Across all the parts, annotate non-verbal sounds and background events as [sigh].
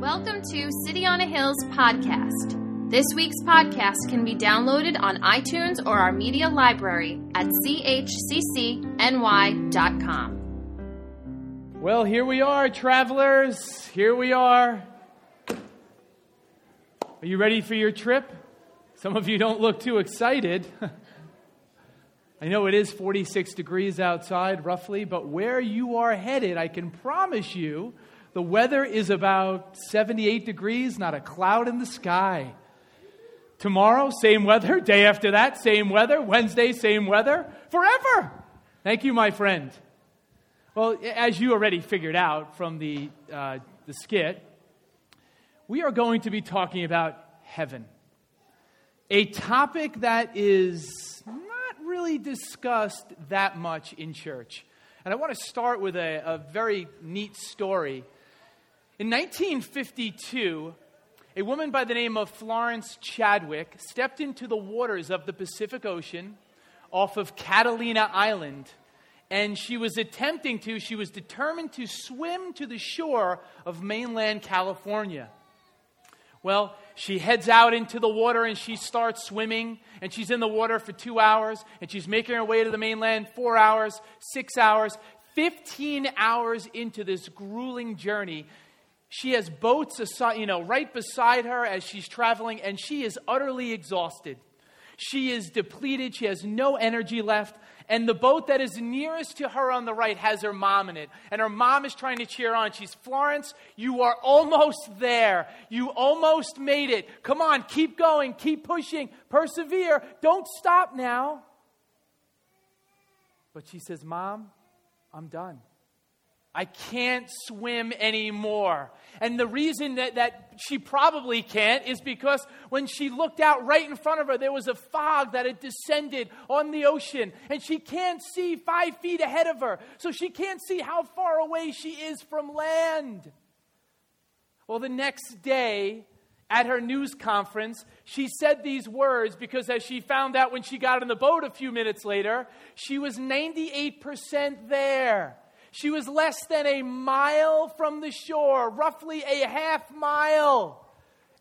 Welcome to City on a Hill's podcast. This week's podcast can be downloaded on iTunes or our media library at chccny.com. Well, here we are, travelers. Here we are. Are you ready for your trip? Some of you don't look too excited. [laughs] I know it is 46 degrees outside, roughly, but where you are headed, I can promise you the weather is about 78 degrees, not a cloud in the sky. Tomorrow, same weather. [laughs] Day after that, same weather. Wednesday, same weather. Forever. Thank you, my friend. Well, as you already figured out from the, uh, the skit, we are going to be talking about heaven. A topic that is not really discussed that much in church. And I want to start with a, a very neat story. In 1952, a woman by the name of Florence Chadwick stepped into the waters of the Pacific Ocean off of Catalina Island. And she was attempting to, she was determined to swim to the shore of mainland California. Well, she heads out into the water and she starts swimming, and she's in the water for two hours, and she's making her way to the mainland four hours, six hours, 15 hours into this grueling journey. She has boats, aside, you know, right beside her as she's traveling, and she is utterly exhausted. She is depleted. She has no energy left. And the boat that is nearest to her on the right has her mom in it. And her mom is trying to cheer on. She's, Florence, you are almost there. You almost made it. Come on, keep going, keep pushing, persevere. Don't stop now. But she says, Mom, I'm done. I can't swim anymore. And the reason that, that she probably can't is because when she looked out right in front of her, there was a fog that had descended on the ocean. And she can't see five feet ahead of her. So she can't see how far away she is from land. Well, the next day, at her news conference, she said these words because, as she found out when she got in the boat a few minutes later, she was 98% there. She was less than a mile from the shore, roughly a half mile.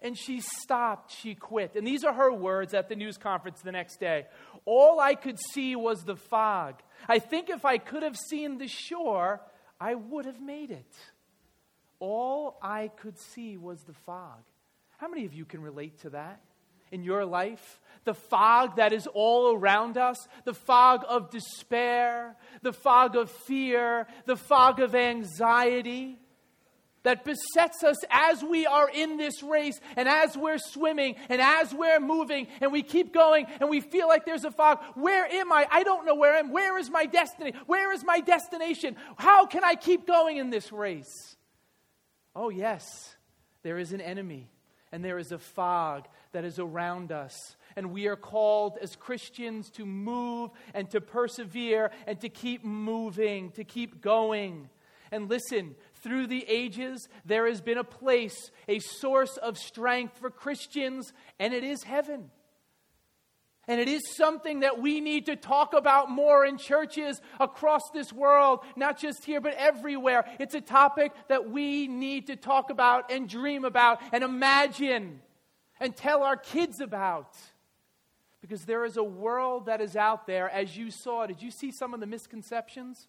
And she stopped, she quit. And these are her words at the news conference the next day. All I could see was the fog. I think if I could have seen the shore, I would have made it. All I could see was the fog. How many of you can relate to that in your life? the fog that is all around us, the fog of despair, the fog of fear, the fog of anxiety that besets us as we are in this race and as we're swimming and as we're moving and we keep going and we feel like there's a fog. Where am I? I don't know where I am. Where is my destiny? Where is my destination? How can I keep going in this race? Oh, yes, there is an enemy and there is a fog that is around us and we are called as Christians to move and to persevere and to keep moving, to keep going. And listen, through the ages, there has been a place, a source of strength for Christians, and it is heaven. And it is something that we need to talk about more in churches across this world, not just here, but everywhere. It's a topic that we need to talk about and dream about and imagine and tell our kids about. Because there is a world that is out there, as you saw. Did you see some of the misconceptions?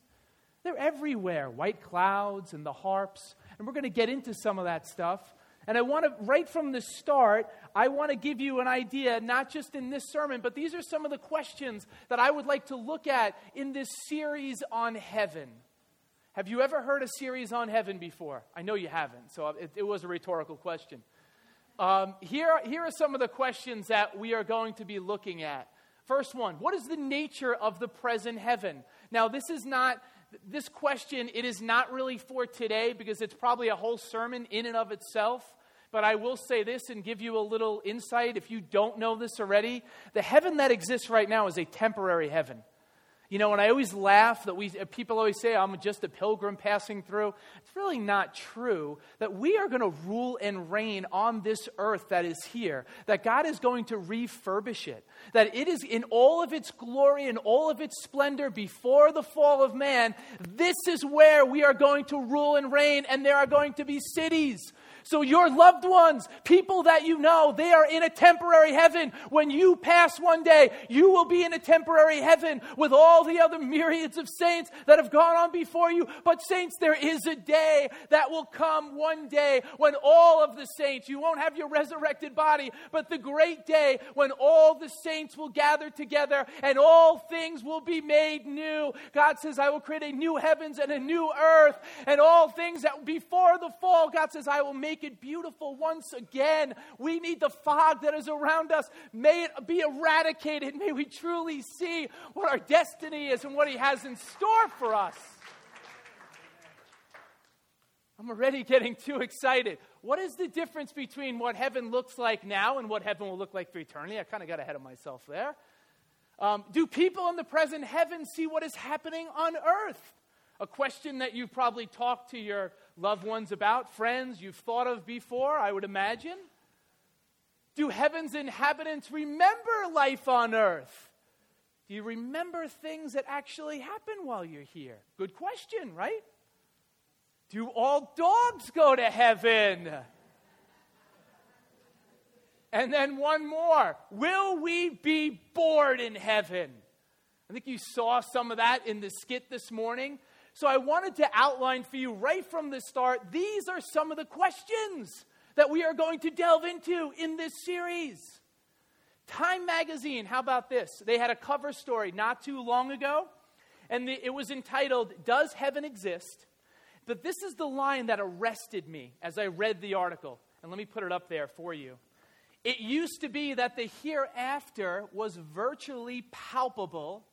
They're everywhere white clouds and the harps. And we're going to get into some of that stuff. And I want to, right from the start, I want to give you an idea, not just in this sermon, but these are some of the questions that I would like to look at in this series on heaven. Have you ever heard a series on heaven before? I know you haven't, so it, it was a rhetorical question. Um, here, here are some of the questions that we are going to be looking at. First one What is the nature of the present heaven? Now, this is not, this question, it is not really for today because it's probably a whole sermon in and of itself. But I will say this and give you a little insight if you don't know this already. The heaven that exists right now is a temporary heaven. You know, and I always laugh that we uh, people always say I'm just a pilgrim passing through. It's really not true that we are going to rule and reign on this earth that is here. That God is going to refurbish it. That it is in all of its glory and all of its splendor before the fall of man. This is where we are going to rule and reign and there are going to be cities so, your loved ones, people that you know, they are in a temporary heaven. When you pass one day, you will be in a temporary heaven with all the other myriads of saints that have gone on before you. But, saints, there is a day that will come one day when all of the saints, you won't have your resurrected body, but the great day when all the saints will gather together and all things will be made new. God says, I will create a new heavens and a new earth, and all things that before the fall, God says, I will make make it beautiful once again. We need the fog that is around us. May it be eradicated. May we truly see what our destiny is and what He has in store for us. I'm already getting too excited. What is the difference between what heaven looks like now and what heaven will look like for eternity? I kind of got ahead of myself there. Um, do people in the present heaven see what is happening on earth? A question that you've probably talked to your loved ones about, friends you've thought of before, I would imagine. Do heaven's inhabitants remember life on earth? Do you remember things that actually happen while you're here? Good question, right? Do all dogs go to heaven? And then one more. Will we be bored in heaven? I think you saw some of that in the skit this morning. So I wanted to outline for you right from the start these are some of the questions that we are going to delve into in this series. Time Magazine, how about this? They had a cover story not too long ago, and the, it was entitled, Does Heaven Exist? But this is the line that arrested me as I read the article. And let me put it up there for you. It used to be that the hereafter was virtually palpable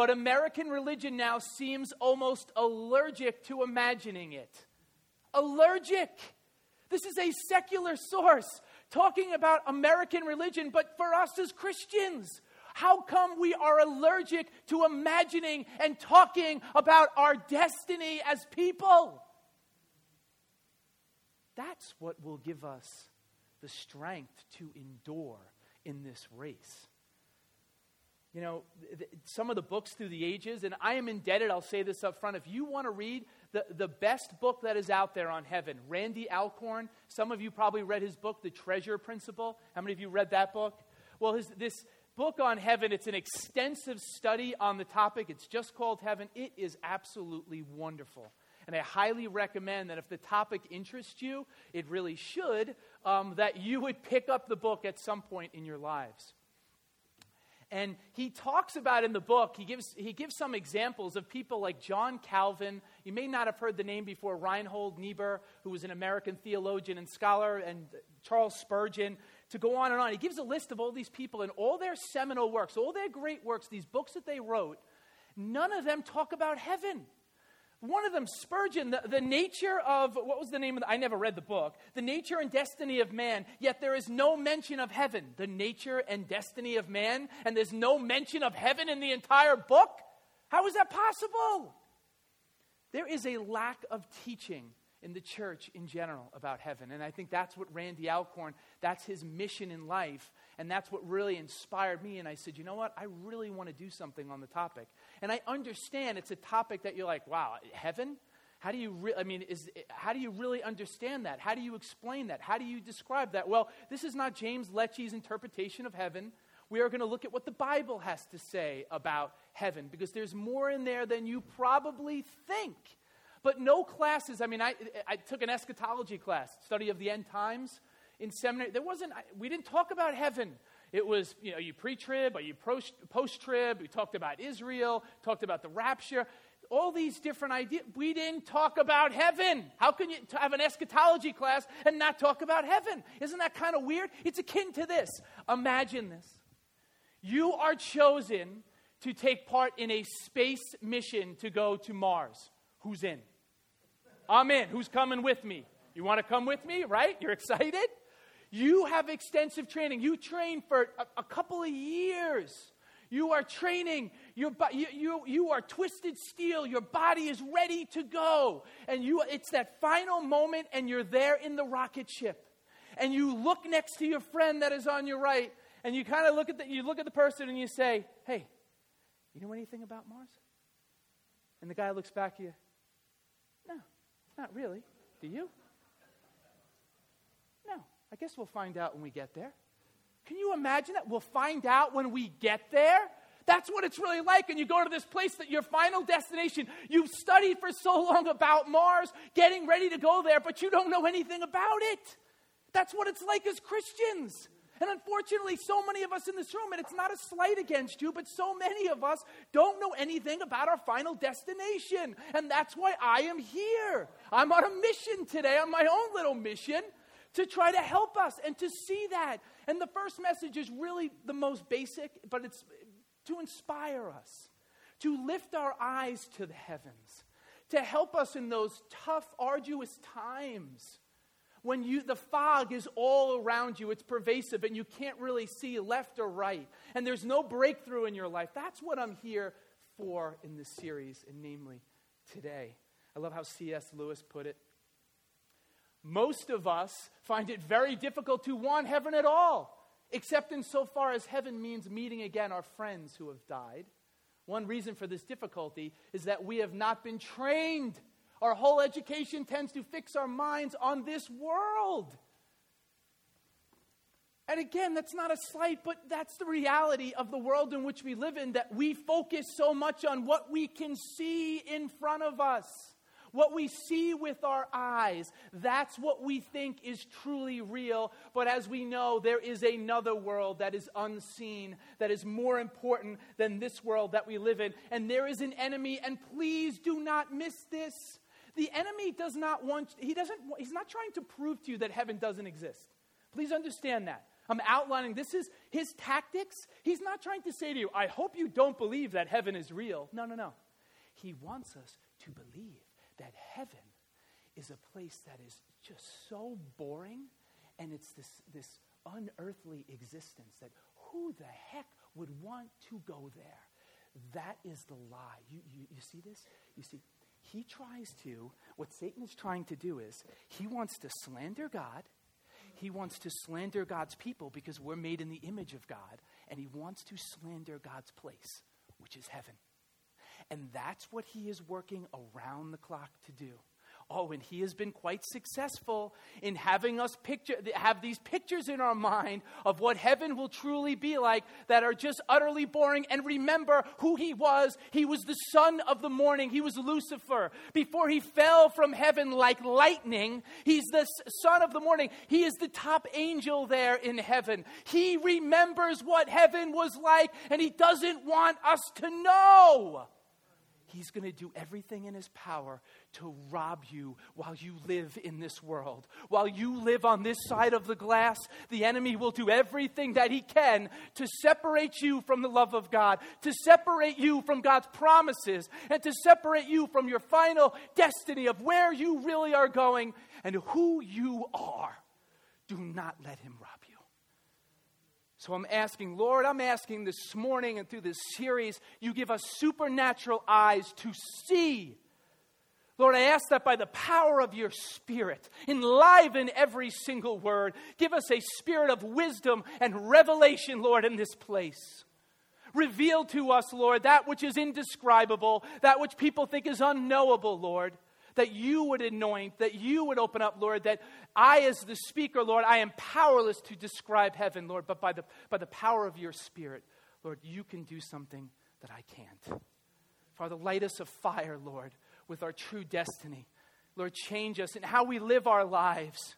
but American religion now seems almost allergic to imagining it. Allergic. This is a secular source talking about American religion, but for us as Christians, how come we are allergic to imagining and talking about our destiny as people? That's what will give us the strength to endure in this race you know, th- some of the books through the ages, and I am indebted, I'll say this up front. If you want to read the, the best book that is out there on heaven, Randy Alcorn, some of you probably read his book, The Treasure Principle. How many of you read that book? Well, his, this book on heaven, it's an extensive study on the topic. It's just called Heaven. It is absolutely wonderful. And I highly recommend that if the topic interests you, it really should, um, that you would pick up the book at some point in your lives. And he talks about in the book, he gives, he gives some examples of people like John Calvin. You may not have heard the name before, Reinhold Niebuhr, who was an American theologian and scholar, and Charles Spurgeon, to go on and on. He gives a list of all these people and all their seminal works, all their great works, these books that they wrote. None of them talk about heaven. One of them, Spurgeon, the, the nature of, what was the name of the, I never read the book, the nature and destiny of man, yet there is no mention of heaven. The nature and destiny of man, and there's no mention of heaven in the entire book? How is that possible? There is a lack of teaching in the church in general about heaven. And I think that's what Randy Alcorn, that's his mission in life. And that's what really inspired me. And I said, you know what? I really want to do something on the topic. And I understand it's a topic that you're like, wow, heaven? How do you re- I mean, is, how do you really understand that? How do you explain that? How do you describe that? Well, this is not James Lecce's interpretation of heaven. We are going to look at what the Bible has to say about heaven because there's more in there than you probably think. But no classes, I mean, I, I took an eschatology class, study of the end times in seminary. There wasn't, we didn't talk about heaven. It was, you know, you pre trib are you post trib. We talked about Israel, talked about the rapture, all these different ideas. We didn't talk about heaven. How can you have an eschatology class and not talk about heaven? Isn't that kind of weird? It's akin to this. Imagine this. You are chosen to take part in a space mission to go to Mars. Who's in? I'm in. Who's coming with me? You want to come with me, right? You're excited? You have extensive training. You train for a, a couple of years. You are training. Your, you, you, you are twisted steel. Your body is ready to go. And you, it's that final moment, and you're there in the rocket ship. And you look next to your friend that is on your right, and you kind of look at the, you look at the person and you say, "Hey, you know anything about Mars?" And the guy looks back at you. No, not really. Do you? No. I guess we'll find out when we get there. Can you imagine that? We'll find out when we get there. That's what it's really like. And you go to this place that your final destination, you've studied for so long about Mars, getting ready to go there, but you don't know anything about it. That's what it's like as Christians. And unfortunately, so many of us in this room, and it's not a slight against you, but so many of us don't know anything about our final destination. And that's why I am here. I'm on a mission today, on my own little mission, to try to help us and to see that. And the first message is really the most basic, but it's to inspire us, to lift our eyes to the heavens, to help us in those tough, arduous times when you, the fog is all around you, it's pervasive, and you can't really see left or right, and there's no breakthrough in your life. That's what I'm here for in this series, and namely today. I love how C.S. Lewis put it. Most of us find it very difficult to want heaven at all, except insofar as heaven means meeting again our friends who have died. One reason for this difficulty is that we have not been trained our whole education tends to fix our minds on this world. And again, that's not a slight, but that's the reality of the world in which we live in that we focus so much on what we can see in front of us. What we see with our eyes, that's what we think is truly real. But as we know, there is another world that is unseen, that is more important than this world that we live in. And there is an enemy, and please do not miss this. The enemy does not want, he doesn't, he's not trying to prove to you that heaven doesn't exist. Please understand that. I'm outlining this is his tactics. He's not trying to say to you, I hope you don't believe that heaven is real. No, no, no. He wants us to believe that heaven is a place that is just so boring and it's this, this unearthly existence that who the heck would want to go there? That is the lie. You, you, you see this? You see, he tries to, what Satan is trying to do is, he wants to slander God. He wants to slander God's people because we're made in the image of God. And he wants to slander God's place, which is heaven. And that's what he is working around the clock to do. Oh, and he has been quite successful in having us picture, have these pictures in our mind of what heaven will truly be like that are just utterly boring. And remember who he was. He was the son of the morning. He was Lucifer. Before he fell from heaven like lightning, he's the son of the morning. He is the top angel there in heaven. He remembers what heaven was like, and he doesn't want us to know. He's going to do everything in his power to rob you while you live in this world. While you live on this side of the glass, the enemy will do everything that he can to separate you from the love of God, to separate you from God's promises, and to separate you from your final destiny of where you really are going and who you are. Do not let him rob. So I'm asking, Lord, I'm asking this morning and through this series, you give us supernatural eyes to see. Lord, I ask that by the power of your Spirit, enliven every single word. Give us a spirit of wisdom and revelation, Lord, in this place. Reveal to us, Lord, that which is indescribable, that which people think is unknowable, Lord that you would anoint, that you would open up, Lord, that I, as the speaker, Lord, I am powerless to describe heaven, Lord, but by the, by the power of your Spirit, Lord, you can do something that I can't. Father, light us a fire, Lord, with our true destiny. Lord, change us in how we live our lives.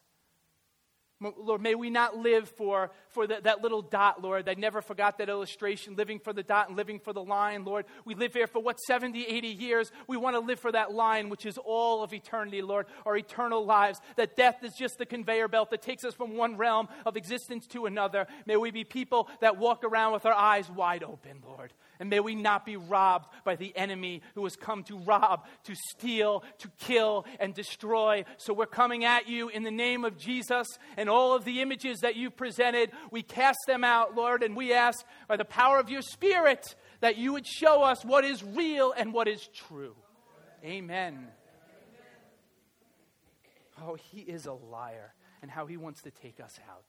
Lord, may we not live for, for the, that little dot, Lord. I never forgot that illustration, living for the dot and living for the line, Lord. We live here for what, 70, 80 years? We want to live for that line, which is all of eternity, Lord, our eternal lives. That death is just the conveyor belt that takes us from one realm of existence to another. May we be people that walk around with our eyes wide open, Lord. And may we not be robbed by the enemy who has come to rob, to steal, to kill, and destroy. So we're coming at you in the name of Jesus and all of the images that you've presented. We cast them out, Lord, and we ask by the power of your Spirit that you would show us what is real and what is true. Amen. Oh, he is a liar, and how he wants to take us out.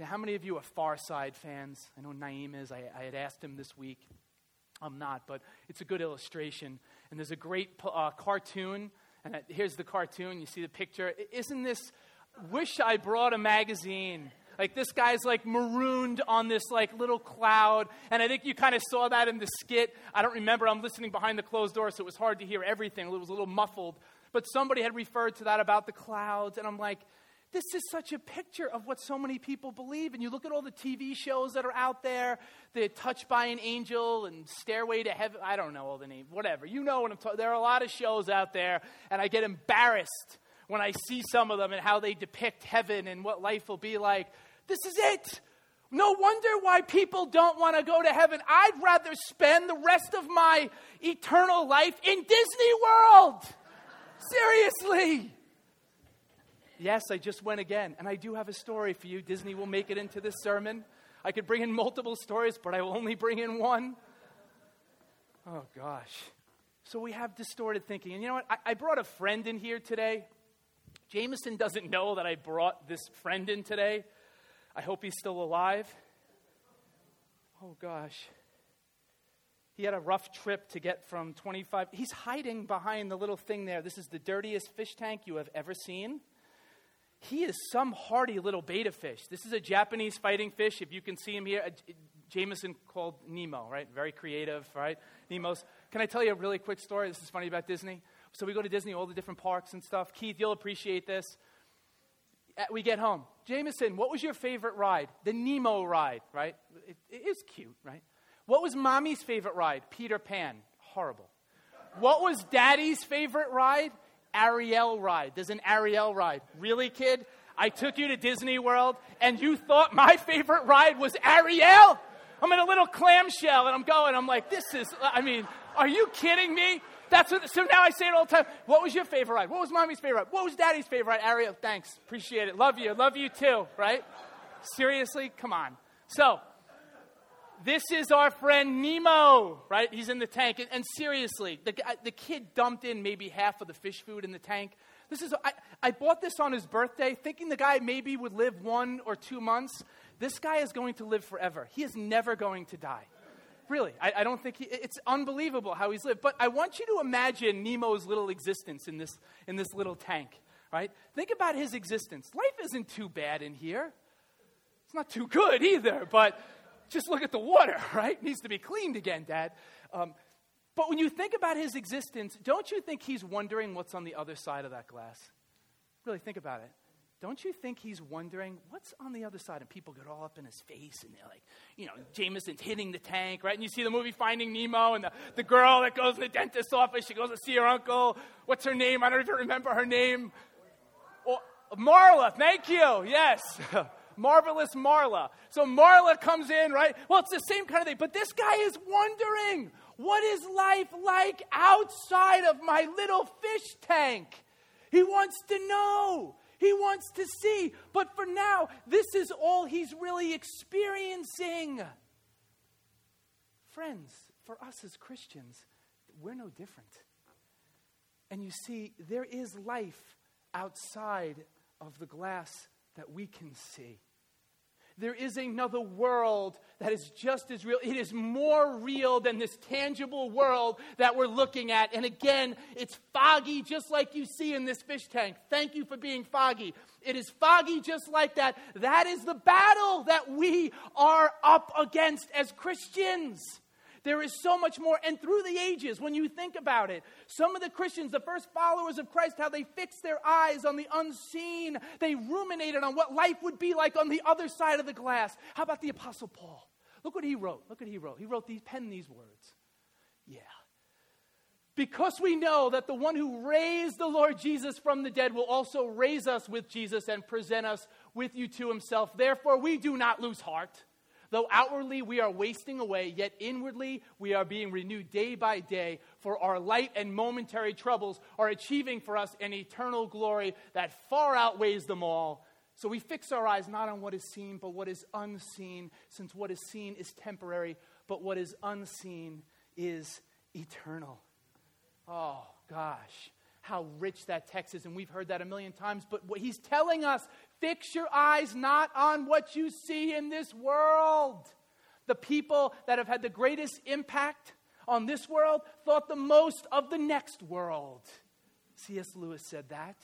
Yeah, how many of you are Far Side fans? I know Naeem is. I, I had asked him this week. I'm not, but it's a good illustration. And there's a great uh, cartoon, and here's the cartoon. You see the picture. Isn't this? Wish I brought a magazine. Like this guy's like marooned on this like little cloud, and I think you kind of saw that in the skit. I don't remember. I'm listening behind the closed door, so it was hard to hear everything. It was a little muffled. But somebody had referred to that about the clouds, and I'm like, this is such a picture of what so many people believe. And you look at all the TV shows that are out there, the Touched by an Angel and Stairway to Heaven. I don't know all the names, whatever. You know what I'm talking There are a lot of shows out there, and I get embarrassed when I see some of them and how they depict heaven and what life will be like. This is it. No wonder why people don't want to go to heaven. I'd rather spend the rest of my eternal life in Disney World. Seriously. Yes, I just went again. And I do have a story for you. Disney will make it into this sermon. I could bring in multiple stories, but I will only bring in one. Oh, gosh. So we have distorted thinking. And you know what? I, I brought a friend in here today. Jameson doesn't know that I brought this friend in today. I hope he's still alive. Oh, gosh. He had a rough trip to get from 25. He's hiding behind the little thing there. This is the dirtiest fish tank you have ever seen he is some hardy little betta fish. This is a Japanese fighting fish. If you can see him here, uh, Jameson called Nemo, right? Very creative, right? Nemo's. Can I tell you a really quick story? This is funny about Disney. So we go to Disney, all the different parks and stuff. Keith, you'll appreciate this. Uh, we get home. Jameson, what was your favorite ride? The Nemo ride, right? it, it is cute, right? What was mommy's favorite ride? Peter Pan. Horrible. What was daddy's favorite ride? Ariel ride. There's an Ariel ride. Really, kid? I took you to Disney World and you thought my favorite ride was Ariel? I'm in a little clamshell and I'm going, I'm like, this is, I mean, are you kidding me? That's what, so now I say it all the time. What was your favorite ride? What was mommy's favorite ride? What was daddy's favorite ride? Ariel, thanks. Appreciate it. Love you. Love you too, right? Seriously? Come on. So, this is our friend Nemo, right? He's in the tank. And, and, seriously, the, the kid dumped in maybe half of the fish food in the tank. This is, I, I bought this on his birthday, thinking the guy maybe would live one or two months. This guy is going to live forever. He is never going to die. Really, I, I don't think he, it's unbelievable how he's lived. But I want you to imagine Nemo's little existence in this, in this little tank, right? Think about his existence. Life isn't too bad in here. It's not too good either, but just look at the water, [laughs] right? It needs to be cleaned again, Dad. Um, but when you think about his existence, don't you think he's wondering what's on the other side of that glass? Really think about it. Don't you think he's wondering what's on the other side? And people get all up in his face and they're like, you know, Jameson's hitting the tank, right? And you see the movie Finding Nemo and the, the girl that goes in the dentist's office, she goes to see her uncle. What's her name? I don't even remember her name. Oh, Marla, thank you. Yes. [laughs] marvelous Marla. So Marla comes in, right? Well, it's the same kind of thing. But this guy is wondering, what is life like outside of my little fish tank? He wants to know. He wants to see. But for now, this is all he's really experiencing. Friends, for us as Christians, we're no different. And you see, there is life outside of the glass that we can see there is another world that is just as real. It is more real than this tangible world that we're looking at. And again, it's foggy, just like you see in this fish tank. Thank you for being foggy. It is foggy just like that. That is the battle that we are up against as Christians. There is so much more. And through the ages, when you think about it, some of the Christians, the first followers of Christ, how they fixed their eyes on the unseen, they ruminated on what life would be like on the other side of the glass. How about the Apostle Paul? Look what he wrote. Look what he wrote. He wrote these, penned these words. Yeah. Because we know that the one who raised the Lord Jesus from the dead will also raise us with Jesus and present us with you to himself. Therefore, we do not lose heart. Though outwardly we are wasting away, yet inwardly we are being renewed day by day, for our light and momentary troubles are achieving for us an eternal glory that far outweighs them all. So we fix our eyes not on what is seen, but what is unseen, since what is seen is temporary, but what is unseen is eternal. Oh, gosh, how rich that text is, and we've heard that a million times. But what he's telling us fix your eyes not on what you see in this world. The people that have had the greatest impact on this world thought the most of the next world. C.S. Lewis said that.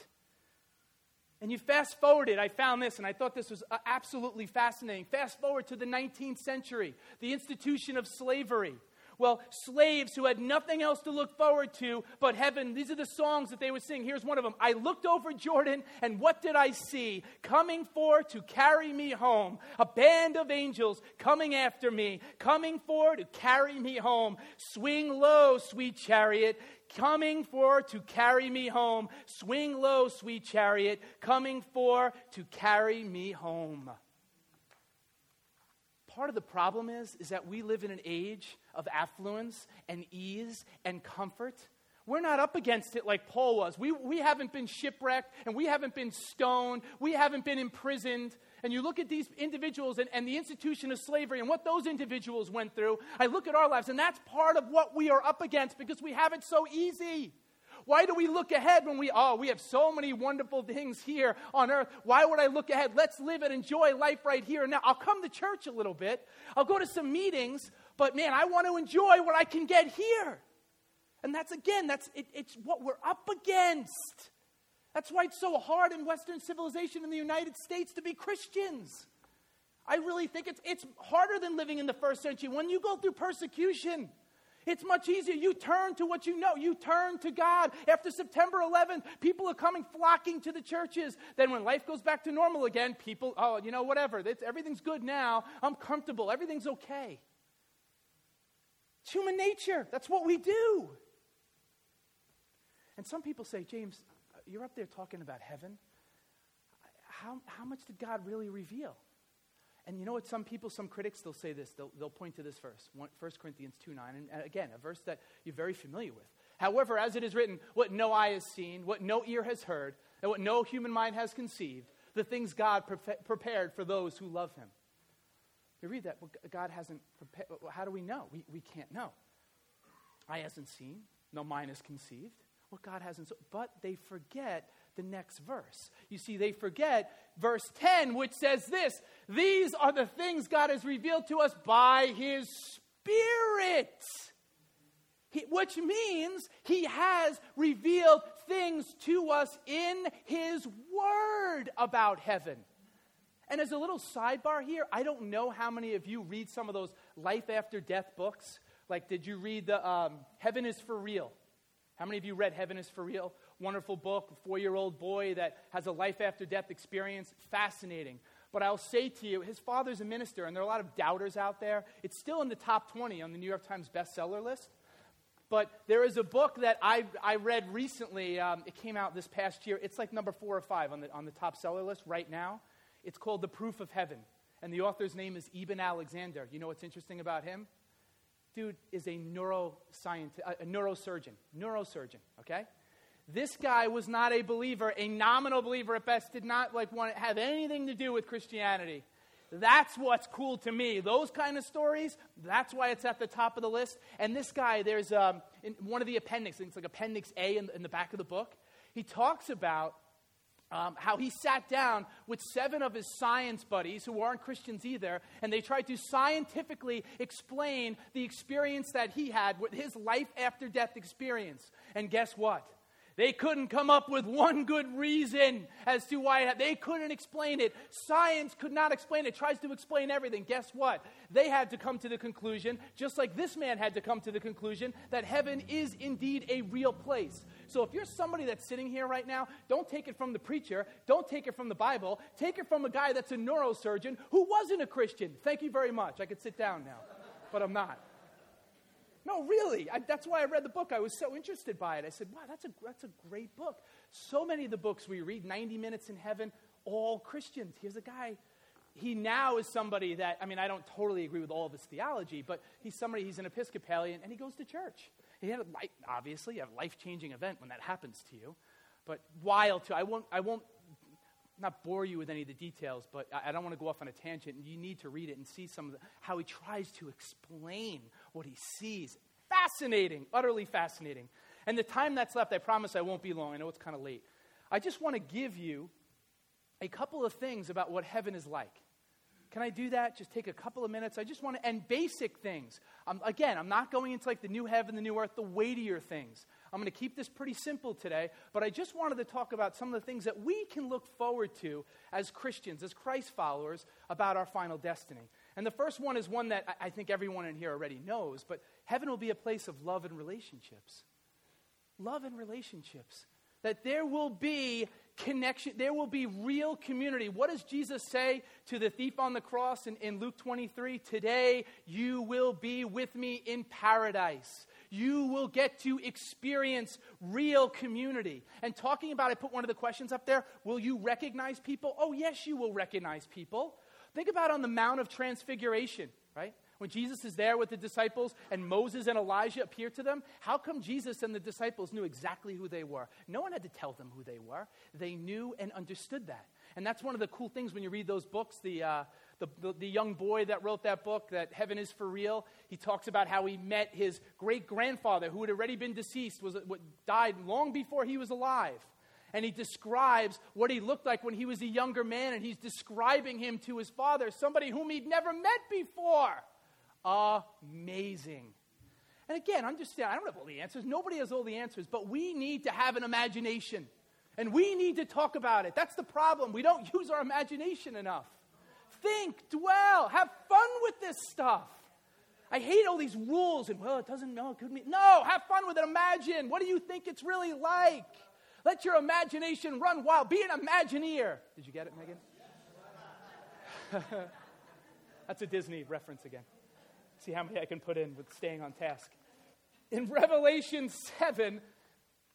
And you fast forwarded, I found this, and I thought this was uh, absolutely fascinating. Fast forward to the 19th century, the institution of slavery. Well, slaves who had nothing else to look forward to but heaven, these are the songs that they would sing. Here's one of them I looked over Jordan, and what did I see? Coming for to carry me home. A band of angels coming after me, coming for to carry me home. Swing low, sweet chariot, coming for to carry me home. Swing low, sweet chariot, coming for to carry me home. Part of the problem is, is that we live in an age of affluence and ease and comfort. We're not up against it like Paul was. We, we haven't been shipwrecked and we haven't been stoned. We haven't been imprisoned. And you look at these individuals and, and the institution of slavery and what those individuals went through. I look at our lives, and that's part of what we are up against because we have it so easy. Why do we look ahead when we, oh, we have so many wonderful things here on earth? Why would I look ahead? Let's live and enjoy life right here and now. I'll come to church a little bit, I'll go to some meetings, but man, I want to enjoy what I can get here. And that's again, that's it, it's what we're up against. That's why it's so hard in Western civilization in the United States to be Christians. I really think it's, it's harder than living in the first century. When you go through persecution, it's much easier. You turn to what you know. You turn to God. After September 11th, people are coming flocking to the churches. Then when life goes back to normal again, people, oh, you know, whatever. It's, everything's good now. I'm comfortable. Everything's okay. It's human nature. That's what we do. And some people say, James, uh, you're up there talking about heaven. How, how much did God really reveal? And you know what? Some people, some critics, they'll say this. They'll, they'll point to this verse, 1 Corinthians 2 9. And again, a verse that you're very familiar with. However, as it is written, what no eye has seen, what no ear has heard, and what no human mind has conceived, the things God pre- prepared for those who love him. You read that, well, God hasn't prepared. How do we know? We, we can't know. Eye hasn't seen, no mind has conceived. What God hasn't, but they forget the next verse. You see, they forget verse 10, which says this These are the things God has revealed to us by His Spirit. He, which means He has revealed things to us in His Word about heaven. And as a little sidebar here, I don't know how many of you read some of those life after death books. Like, did you read the um, Heaven is for Real? How many of you read Heaven is for Real? Wonderful book, four year old boy that has a life after death experience. Fascinating. But I'll say to you, his father's a minister, and there are a lot of doubters out there. It's still in the top 20 on the New York Times bestseller list. But there is a book that I, I read recently. Um, it came out this past year. It's like number four or five on the, on the top seller list right now. It's called The Proof of Heaven. And the author's name is Eben Alexander. You know what's interesting about him? Dude is a neuroscientist, a neurosurgeon, neurosurgeon, okay? This guy was not a believer, a nominal believer at best, did not like want to have anything to do with Christianity. That's what's cool to me. Those kind of stories, that's why it's at the top of the list. And this guy, there's um, in one of the appendix, it's like Appendix A in, in the back of the book. He talks about um, how he sat down with seven of his science buddies who aren't Christians either, and they tried to scientifically explain the experience that he had with his life after death experience. And guess what? They couldn't come up with one good reason as to why it, they couldn't explain it. Science could not explain it. it. Tries to explain everything. Guess what? They had to come to the conclusion, just like this man had to come to the conclusion, that heaven is indeed a real place. So if you're somebody that's sitting here right now, don't take it from the preacher, don't take it from the Bible, take it from a guy that's a neurosurgeon who wasn't a Christian. Thank you very much. I could sit down now, but I'm not. No, really. I, that's why I read the book. I was so interested by it. I said, wow, that's a, that's a great book. So many of the books we read, 90 Minutes in Heaven, all Christians. Here's a guy. He now is somebody that, I mean, I don't totally agree with all of his theology, but he's somebody, he's an Episcopalian, and he goes to church. He had a obviously, a life changing event when that happens to you, but wild too. I won't, I won't not bore you with any of the details, but I, I don't want to go off on a tangent. You need to read it and see some of the, how he tries to explain what he sees. Fascinating, utterly fascinating. And the time that's left, I promise I won't be long. I know it's kind of late. I just want to give you a couple of things about what heaven is like. Can I do that? Just take a couple of minutes. I just want to, and basic things. Um, again, I'm not going into like the new heaven, the new earth, the weightier things. I'm going to keep this pretty simple today, but I just wanted to talk about some of the things that we can look forward to as Christians, as Christ followers, about our final destiny. And the first one is one that I think everyone in here already knows, but heaven will be a place of love and relationships. Love and relationships. That there will be connection, there will be real community. What does Jesus say to the thief on the cross in, in Luke 23? Today you will be with me in paradise you will get to experience real community. And talking about, I put one of the questions up there will you recognize people? Oh, yes, you will recognize people. Think about on the Mount of Transfiguration, right? When Jesus is there with the disciples and Moses and Elijah appear to them, how come Jesus and the disciples knew exactly who they were? No one had to tell them who they were. They knew and understood that. And that's one of the cool things when you read those books. The, uh, the, the, the, young boy that wrote that book, that Heaven is for Real, he talks about how he met his great grandfather, who had already been deceased, was, died long before he was alive. And he describes what he looked like when he was a younger man, and he's describing him to his father, somebody whom he'd never met before. Amazing. And again, understand, I don't have all the answers. Nobody has all the answers, but we need to have an imagination. And we need to talk about it. That's the problem. We don't use our imagination enough. Think, dwell, have fun with this stuff. I hate all these rules and, well, it doesn't, no, it could mean. No, have fun with it. Imagine. What do you think it's really like? Let your imagination run wild. Be an Imagineer. Did you get it, Megan? [laughs] That's a Disney reference again. See how many I can put in with staying on task. In Revelation 7,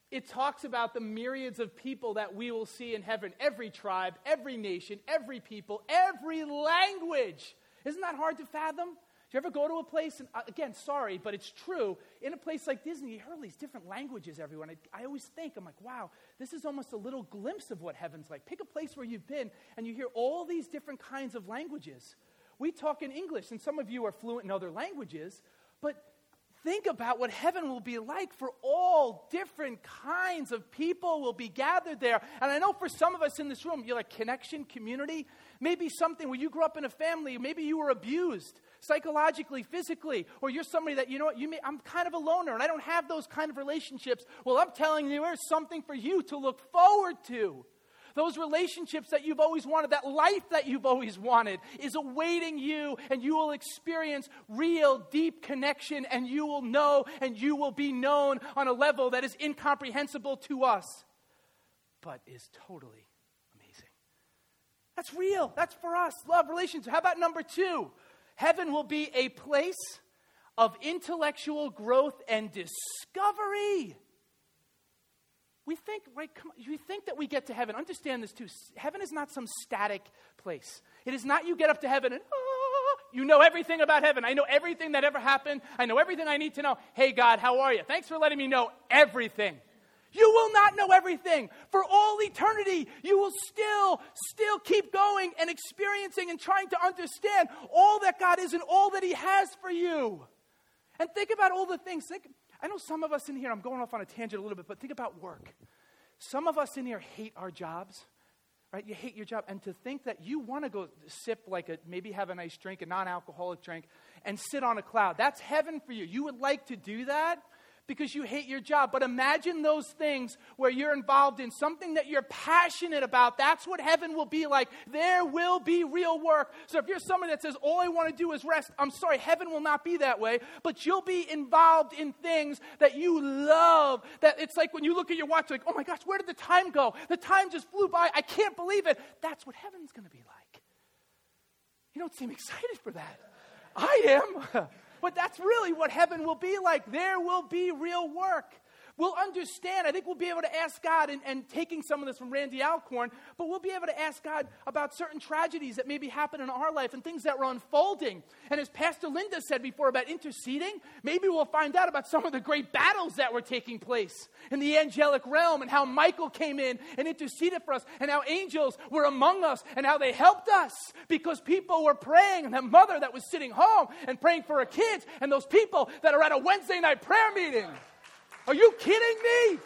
it talks about the myriads of people that we will see in heaven every tribe, every nation, every people, every language. Isn't that hard to fathom? Do you ever go to a place, and uh, again, sorry, but it's true, in a place like Disney, you hear all these different languages everywhere. And I, I always think, I'm like, wow, this is almost a little glimpse of what heaven's like. Pick a place where you've been, and you hear all these different kinds of languages. We talk in English, and some of you are fluent in other languages, but think about what heaven will be like for all different kinds of people will be gathered there. And I know for some of us in this room, you're like connection, community, maybe something where you grew up in a family, maybe you were abused psychologically, physically, or you're somebody that, you know what, you may, I'm kind of a loner and I don't have those kind of relationships. Well, I'm telling you, there's something for you to look forward to. Those relationships that you've always wanted, that life that you've always wanted, is awaiting you, and you will experience real, deep connection, and you will know and you will be known on a level that is incomprehensible to us, but is totally amazing. That's real. That's for us. Love, relations. How about number two? Heaven will be a place of intellectual growth and discovery. We think, right, come on, you think that we get to heaven. Understand this too. Heaven is not some static place. It is not you get up to heaven and, ah, you know everything about heaven. I know everything that ever happened. I know everything I need to know. Hey, God, how are you? Thanks for letting me know everything. You will not know everything. For all eternity, you will still, still keep going and experiencing and trying to understand all that God is and all that He has for you. And think about all the things. Think, I know some of us in here, I'm going off on a tangent a little bit, but think about work. Some of us in here hate our jobs, right? You hate your job. And to think that you want to go sip like a, maybe have a nice drink, a non alcoholic drink, and sit on a cloud, that's heaven for you. You would like to do that? Because you hate your job. But imagine those things where you're involved in something that you're passionate about. That's what heaven will be like. There will be real work. So if you're somebody that says, All I want to do is rest, I'm sorry, heaven will not be that way. But you'll be involved in things that you love. That it's like when you look at your watch, like, Oh my gosh, where did the time go? The time just flew by. I can't believe it. That's what heaven's going to be like. You don't seem excited for that. I am. [laughs] But that's really what heaven will be like. There will be real work. We'll understand. I think we'll be able to ask God, and, and, taking some of this from Randy Alcorn, but we'll be able to ask God about certain tragedies that maybe happen in our life and things that were unfolding. And as Pastor Linda said before about interceding, maybe we'll find out about some of the great battles that were taking place in the angelic realm and how Michael came in and interceded for us, and how angels were among us, and how they helped us because people were praying, and that mother that was sitting home and praying for her kids, and those people that are at a Wednesday night prayer meeting. Are you kidding me?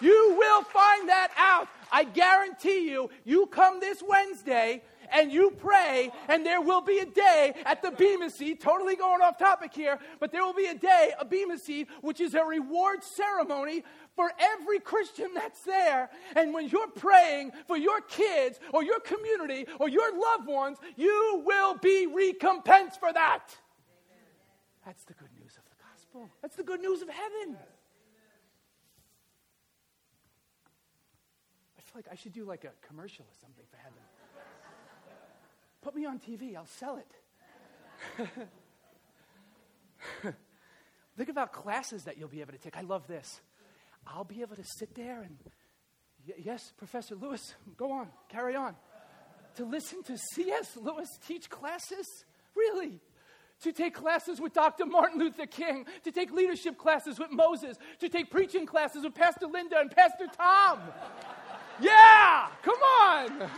You will find that out. I guarantee you, you come this Wednesday and you pray, and there will be a day at the Bema Seat, totally going off topic here, but there will be a day, a Bema Seat, which is a reward ceremony for every Christian that's there. And when you're praying for your kids or your community or your loved ones, you will be recompensed for that. That's the good news of the gospel. That's the good news of heaven. Feel like I should do like a commercial or something for heaven. Put me on TV, I'll sell it. [laughs] Think about classes that you'll be able to take. I love this. I'll be able to sit there and, y- yes, Professor Lewis, go on, carry on. to listen to C.S. Lewis teach classes? Really? to take classes with Dr. Martin Luther King, to take leadership classes with Moses, to take preaching classes with Pastor Linda and Pastor Tom. Yeah, come on. [laughs]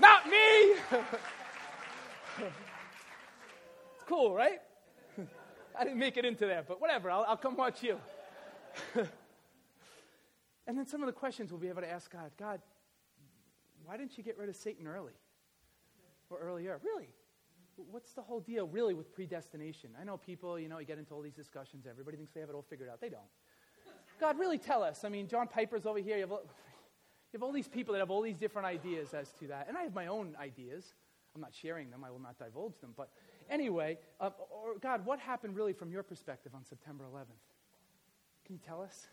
Not me. it's cool, right? I didn't make it into there, but whatever. I'll, I'll come watch you. [laughs] and then some of the questions we'll be able to ask God God, why didn't you get rid of Satan early or earlier? Really? What's the whole deal, really, with predestination? I know people, you know, you get into all these discussions. Everybody thinks they have it all figured out. They don't. God, really tell us. I mean, John Piper's over here. You have, you have all these people that have all these different ideas as to that. And I have my own ideas. I'm not sharing them, I will not divulge them. But anyway, uh, or God, what happened really from your perspective on September 11th? Can you tell us?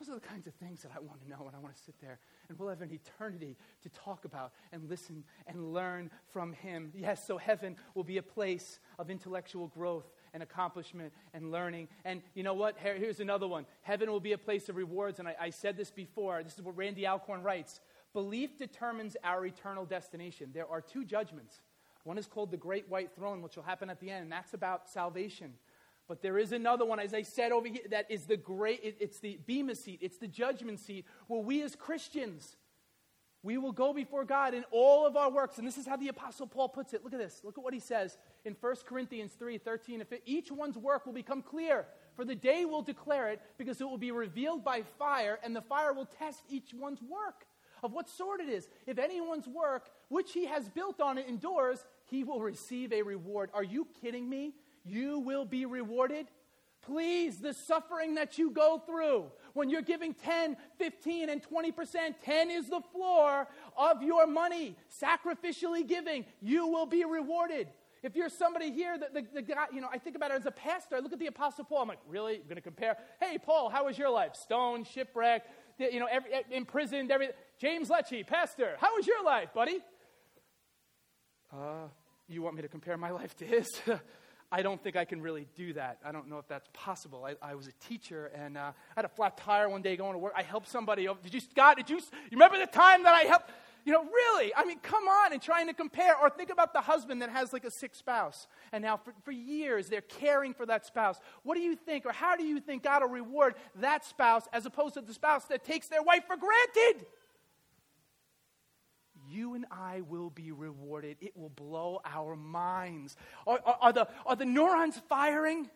Those are the kinds of things that I want to know, and I want to sit there, and we'll have an eternity to talk about and listen and learn from Him. Yes, so heaven will be a place of intellectual growth and accomplishment and learning. And you know what? Here's another one Heaven will be a place of rewards. And I, I said this before. This is what Randy Alcorn writes Belief determines our eternal destination. There are two judgments. One is called the Great White Throne, which will happen at the end, and that's about salvation. But there is another one, as I said over here, that is the great, it, it's the Bema seat, it's the judgment seat, where we as Christians, we will go before God in all of our works. And this is how the Apostle Paul puts it. Look at this. Look at what he says in 1 Corinthians 3 13 and 15, each one's work will become clear, for the day will declare it, because it will be revealed by fire, and the fire will test each one's work of what sort it is. If anyone's work, which he has built on it, endures, he will receive a reward. Are you kidding me? You will be rewarded? Please, the suffering that you go through when you're giving 10, 15, and 20%, 10 is the floor of your money, sacrificially giving, you will be rewarded. If you're somebody here, that the, the, guy, you know, I think about it as a pastor. I look at the Apostle Paul. I'm like, really? I'm going to compare? Hey, Paul, how was your life? Stone, shipwrecked, you know, every, imprisoned, everything. James Lecce, pastor, how was your life, buddy? Uh, you want me to compare my life to his? [laughs] I don't think I can really do that. I don't know if that's possible. I, I was a teacher and uh, I had a flat tire one day going to work. I helped somebody. Did you, God, did you, you remember the time that I helped? You know, really, I mean, come on and trying to compare. Or think about the husband that has like a sick spouse. And now for, for years they're caring for that spouse. What do you think, or how do you think God will reward that spouse as opposed to the spouse that takes their wife for granted? you and I will be rewarded. It will blow our minds. Are, are, are, the, are the neurons firing?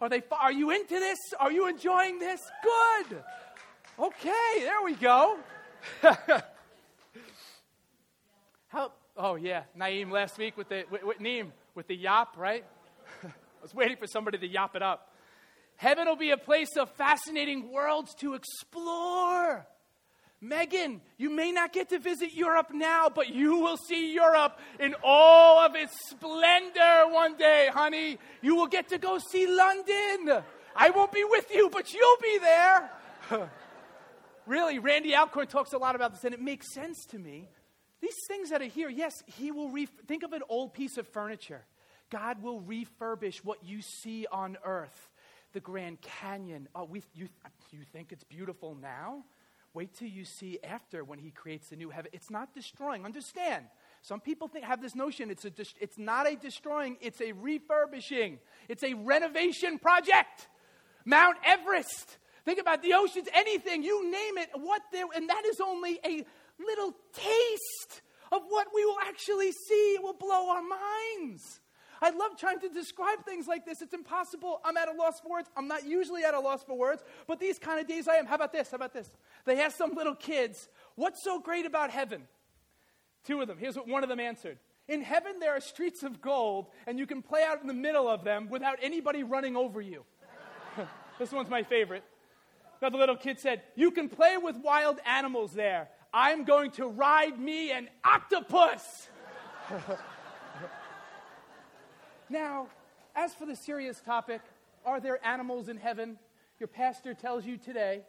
Are, they, are you into this? Are you enjoying this? Good. Okay, there we go. [laughs] How, oh, yeah, Naeem last week with the, with, with with the yop, right? [laughs] I was waiting for somebody to yop it up. Heaven will be a place of fascinating worlds to explore. Megan, you may not get to visit Europe now, but you will see Europe in all of its splendor one day, honey. You will get to go see London. I won't be with you, but you'll be there. [laughs] really, Randy Alcorn talks a lot about this, and it makes sense to me these things that are here, yes, He will re- think of an old piece of furniture. God will refurbish what you see on earth. the Grand Canyon. Oh, we, you, you think it's beautiful now? Wait till you see after when he creates the new heaven. It's not destroying. Understand. Some people think, have this notion it's, a, it's not a destroying, it's a refurbishing, it's a renovation project. Mount Everest. Think about the oceans, anything, you name it, what there, and that is only a little taste of what we will actually see. It will blow our minds. I love trying to describe things like this. It's impossible. I'm at a loss for words. I'm not usually at a loss for words, but these kind of days I am. How about this? How about this? They asked some little kids, What's so great about heaven? Two of them. Here's what one of them answered In heaven, there are streets of gold, and you can play out in the middle of them without anybody running over you. [laughs] this one's my favorite. Now, the little kid said, You can play with wild animals there. I'm going to ride me an octopus. now, as for the serious topic, are there animals in heaven? Your pastor tells you today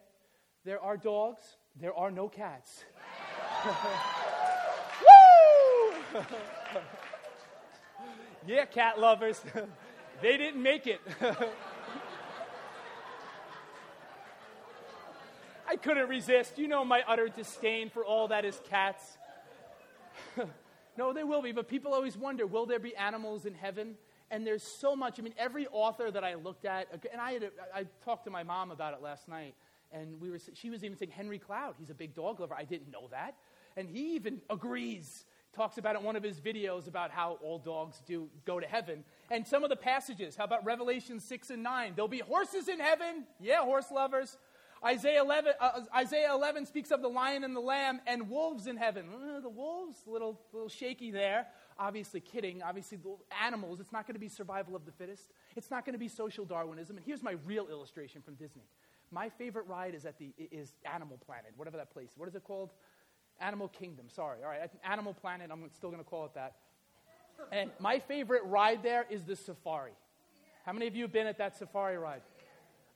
there are dogs, there are no cats. [laughs] Woo! [laughs] yeah, cat lovers. [laughs] they didn't make it. I couldn't resist. You know my utter disdain for all that is cats. [laughs] no, there will be, but people always wonder will there be animals in heaven? And there's so much. I mean, every author that I looked at, and I, had a, I talked to my mom about it last night, and we were, she was even saying Henry Cloud, he's a big dog lover. I didn't know that. And he even agrees, talks about it in one of his videos about how all dogs do go to heaven. And some of the passages, how about Revelation 6 and 9? There'll be horses in heaven. Yeah, horse lovers. Isaiah 11, uh, Isaiah 11 speaks of the lion and the lamb and wolves in heaven. Uh, the wolves, a little, little shaky there. Obviously, kidding. Obviously, the animals. It's not going to be survival of the fittest. It's not going to be social Darwinism. And here's my real illustration from Disney. My favorite ride is at the is Animal Planet, whatever that place. What is it called? Animal Kingdom. Sorry. All right, Animal Planet. I'm still going to call it that. And my favorite ride there is the safari. How many of you have been at that safari ride?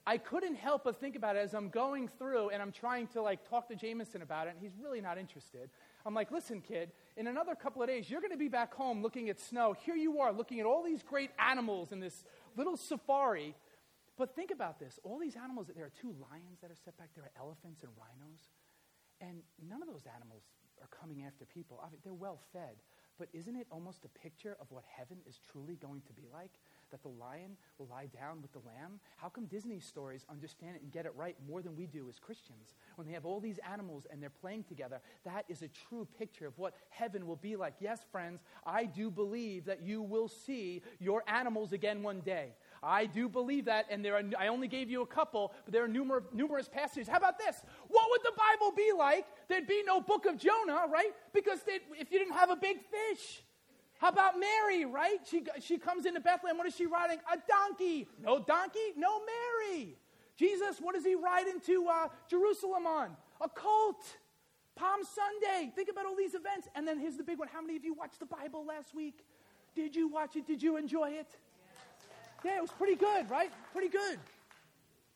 I couldn't help but think about it as I'm going through and I'm trying to like talk to Jameson about it, and he's really not interested. I'm like, listen, kid, in another couple of days, you're going to be back home looking at snow. Here you are looking at all these great animals in this little safari. But think about this all these animals, there are two lions that are set back, there are elephants and rhinos. And none of those animals are coming after people. I mean, they're well fed. But isn't it almost a picture of what heaven is truly going to be like? That the lion will lie down with the lamb? How come Disney stories understand it and get it right more than we do as Christians? When they have all these animals and they're playing together, that is a true picture of what heaven will be like. Yes, friends, I do believe that you will see your animals again one day. I do believe that, and there are, I only gave you a couple, but there are numer- numerous passages. How about this? What would the Bible be like? There'd be no book of Jonah, right? Because if you didn't have a big fish, how about Mary, right? She, she comes into Bethlehem. What is she riding? A donkey. No donkey, no Mary. Jesus, what does he ride into uh, Jerusalem on? A colt. Palm Sunday. Think about all these events. And then here's the big one. How many of you watched the Bible last week? Did you watch it? Did you enjoy it? Yeah, it was pretty good, right? Pretty good.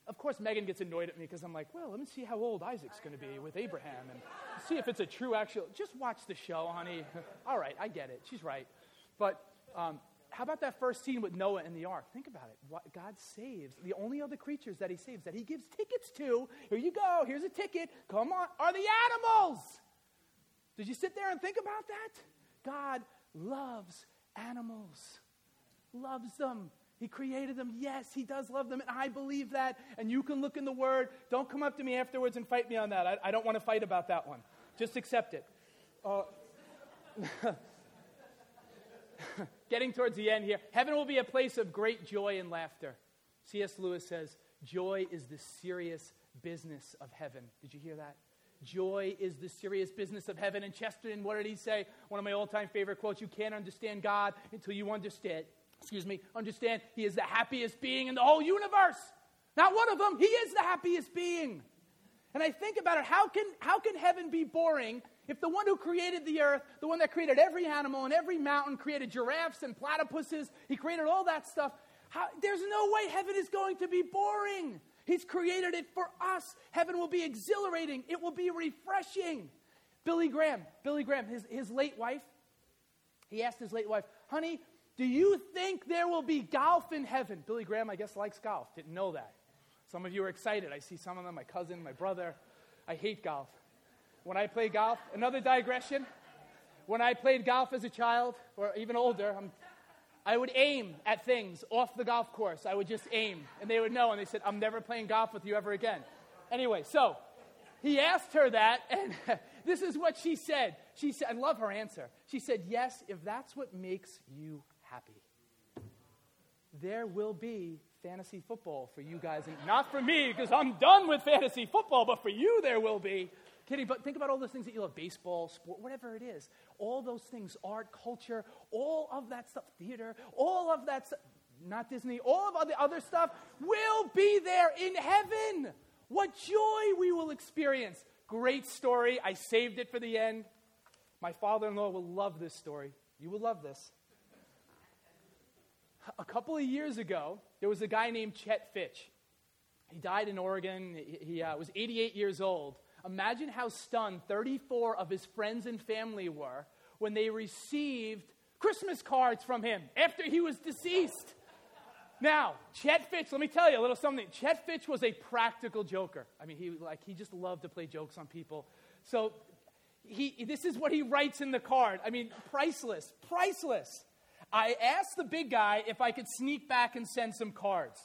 Of course, Megan gets annoyed at me because I'm like, well, let me see how old Isaac's going to be with Abraham and see if it's a true actual. Just watch the show, honey. [laughs] All right, I get it. She's right. But um, how about that first scene with Noah in the ark? Think about it. What God saves, the only other creatures that he saves, that he gives tickets to, here you go, here's a ticket, come on, are the animals. Did you sit there and think about that? God loves animals, loves them. He created them. Yes, He does love them, and I believe that. And you can look in the Word. Don't come up to me afterwards and fight me on that. I, I don't want to fight about that one. Just accept it. Uh, [laughs] [laughs] getting towards the end here. Heaven will be a place of great joy and laughter. C.S. Lewis says, Joy is the serious business of heaven. Did you hear that? Joy is the serious business of heaven. And Chesterton, what did he say? One of my all time favorite quotes You can't understand God until you understand, excuse me, understand He is the happiest being in the whole universe. Not one of them, He is the happiest being. And I think about it how can, how can heaven be boring if the one who created the earth, the one that created every animal and every mountain, created giraffes and platypuses, he created all that stuff, how, there's no way heaven is going to be boring. He's created it for us. Heaven will be exhilarating, it will be refreshing. Billy Graham, Billy Graham, his, his late wife, he asked his late wife, honey, Do you think there will be golf in heaven? Billy Graham, I guess, likes golf. Didn't know that. Some of you are excited. I see some of them, my cousin, my brother. I hate golf. When I play golf, another digression. When I played golf as a child, or even older, I'm, I would aim at things off the golf course. I would just aim, and they would know, and they said, I'm never playing golf with you ever again. Anyway, so he asked her that, and [laughs] this is what she said. She said, I love her answer. She said, Yes, if that's what makes you happy, there will be fantasy football for you guys. And not for me, because I'm done with fantasy football, but for you, there will be. Kidding, but think about all those things that you love baseball, sport, whatever it is. All those things, art, culture, all of that stuff, theater, all of that stuff, not Disney, all of the other stuff will be there in heaven. What joy we will experience. Great story. I saved it for the end. My father in law will love this story. You will love this. A couple of years ago, there was a guy named Chet Fitch. He died in Oregon. He, he uh, was 88 years old. Imagine how stunned 34 of his friends and family were when they received Christmas cards from him after he was deceased. Now, Chet Fitch, let me tell you a little something. Chet Fitch was a practical joker. I mean, he like he just loved to play jokes on people. So he this is what he writes in the card. I mean, priceless, priceless. I asked the big guy if I could sneak back and send some cards.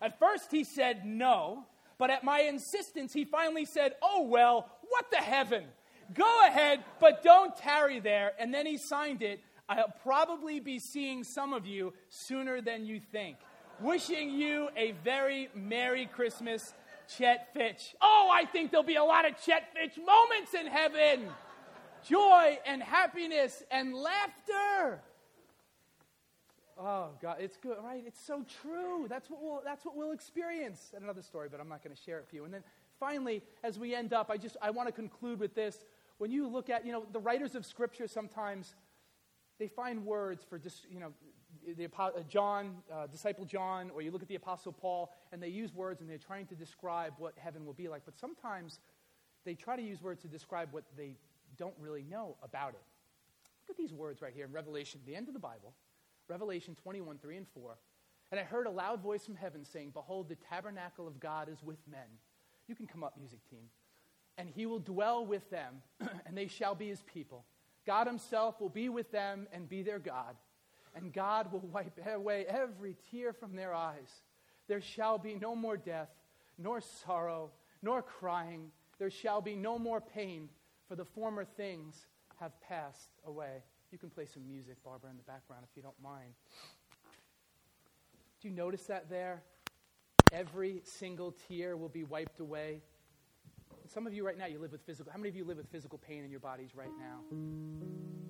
At first he said no, but at my insistence he finally said, "Oh well, what the heaven? Go ahead, but don't tarry there." And then he signed it. I'll probably be seeing some of you sooner than you think wishing you a very Merry Christmas, Chet Fitch. Oh, I think there'll be a lot of Chet Fitch moments in heaven. Joy and happiness and laughter. Oh, God, it's good, right? It's so true. That's what we'll, that's what we'll experience. And another story, but I'm not going to share it for you. And then finally, as we end up, I just I want to conclude with this. When you look at, you know, the writers of Scripture sometimes, they find words for just, you know, the, uh, John, uh, disciple John, or you look at the apostle Paul, and they use words and they're trying to describe what heaven will be like. But sometimes they try to use words to describe what they don't really know about it. Look at these words right here in Revelation, the end of the Bible, Revelation 21, 3 and 4. And I heard a loud voice from heaven saying, Behold, the tabernacle of God is with men. You can come up, music team. And he will dwell with them, [clears throat] and they shall be his people. God himself will be with them and be their God and God will wipe away every tear from their eyes. There shall be no more death, nor sorrow, nor crying. There shall be no more pain, for the former things have passed away. You can play some music, Barbara, in the background if you don't mind. Do you notice that there? Every single tear will be wiped away. Some of you right now, you live with physical. How many of you live with physical pain in your bodies right now?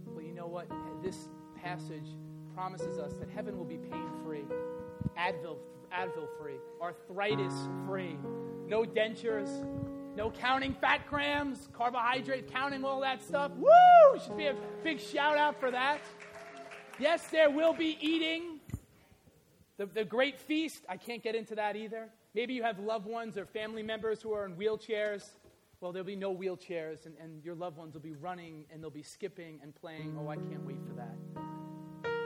Well, you know what? This passage promises us that heaven will be pain free, Advil, Advil free, arthritis free, no dentures, no counting fat grams, carbohydrate, counting all that stuff. Woo! Should be a big shout out for that. Yes, there will be eating. The, the great feast, I can't get into that either. Maybe you have loved ones or family members who are in wheelchairs. Well, there'll be no wheelchairs, and, and your loved ones will be running and they'll be skipping and playing. Oh, I can't wait for that.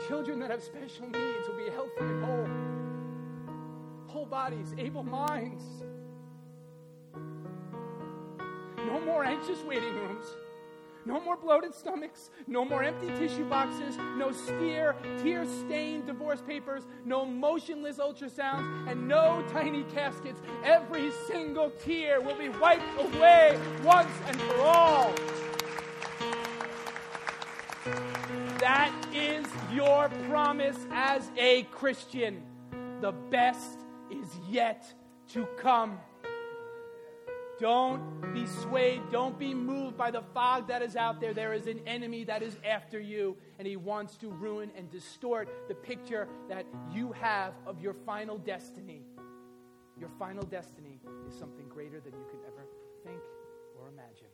Children that have special needs will be healthy and whole. Whole bodies, able minds. No more anxious waiting rooms. No more bloated stomachs. No more empty tissue boxes. No tear stained divorce papers. No motionless ultrasounds. And no tiny caskets. Every single tear will be wiped away once and for all. That is your promise as a Christian. The best is yet to come. Don't be swayed. Don't be moved by the fog that is out there. There is an enemy that is after you, and he wants to ruin and distort the picture that you have of your final destiny. Your final destiny is something greater than you could ever think or imagine.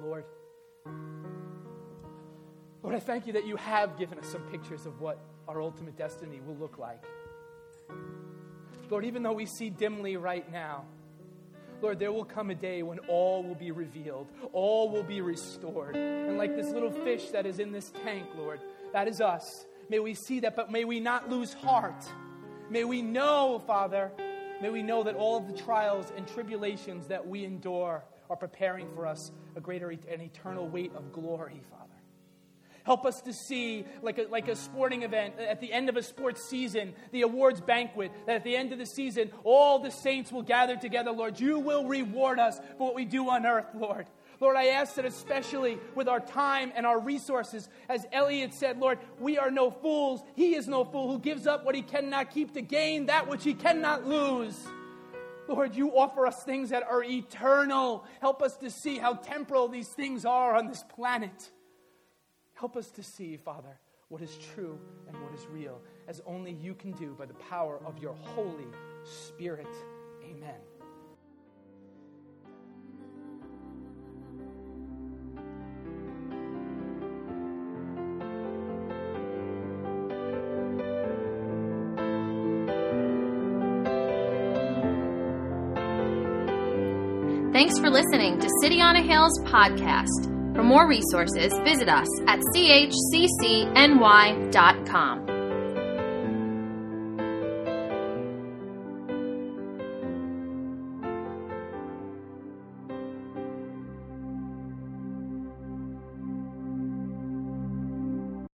Lord, Lord, I thank you that you have given us some pictures of what our ultimate destiny will look like. Lord, even though we see dimly right now, Lord, there will come a day when all will be revealed, all will be restored. And like this little fish that is in this tank, Lord, that is us. may we see that, but may we not lose heart. May we know, Father, may we know that all of the trials and tribulations that we endure are preparing for us a greater an eternal weight of glory, Father. Help us to see, like a, like a sporting event, at the end of a sports season, the awards banquet, that at the end of the season, all the saints will gather together, Lord. You will reward us for what we do on earth, Lord. Lord, I ask that especially with our time and our resources, as Elliot said, Lord, we are no fools. He is no fool who gives up what he cannot keep to gain that which he cannot lose. Lord, you offer us things that are eternal. Help us to see how temporal these things are on this planet. Help us to see, Father, what is true and what is real, as only you can do by the power of your Holy Spirit. Amen. Thanks for listening to City on a Hill's podcast. For more resources, visit us at chccny.com.